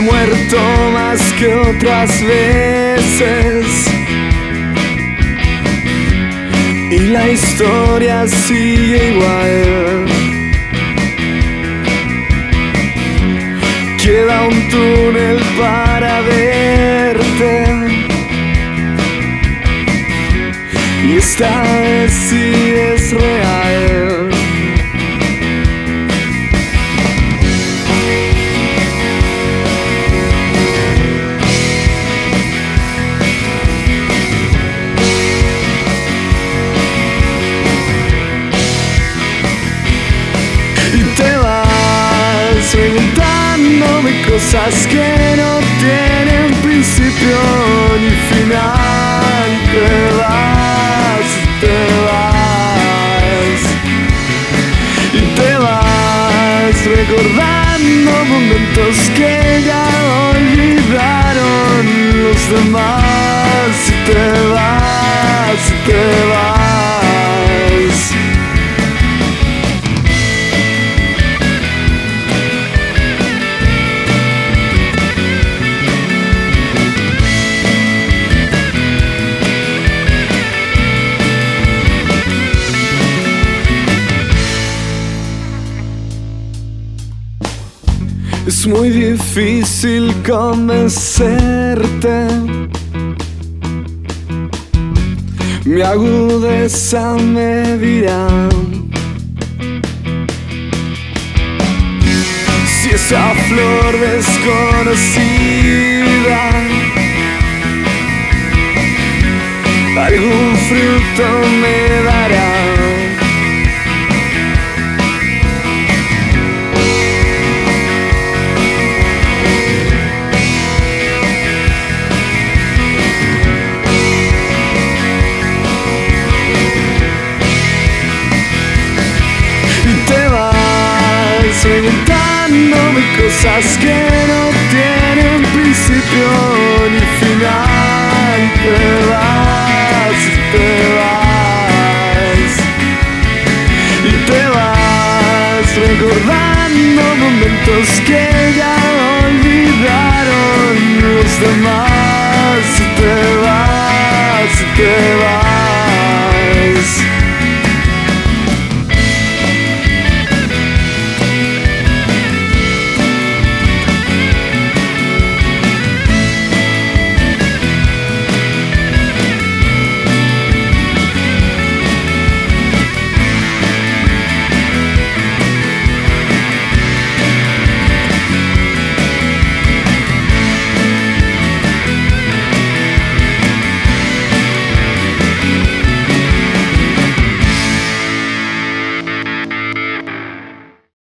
he muerto más que otras veces. Y la historia sigue igual. Queda un túnel para verte. Y esta vez preguntándome cosas que no tienen principio ni final. Te vas, te vas y te vas recordando momentos que ya olvidaron los demás. Y te vas, te vas. Es muy difícil convencerte. Mi agudeza me dirá si esa flor desconocida algún fruto me preguntándome cosas que no tienen principio ni final. Te vas, te vas y te vas recordando momentos que ya olvidaron los demás.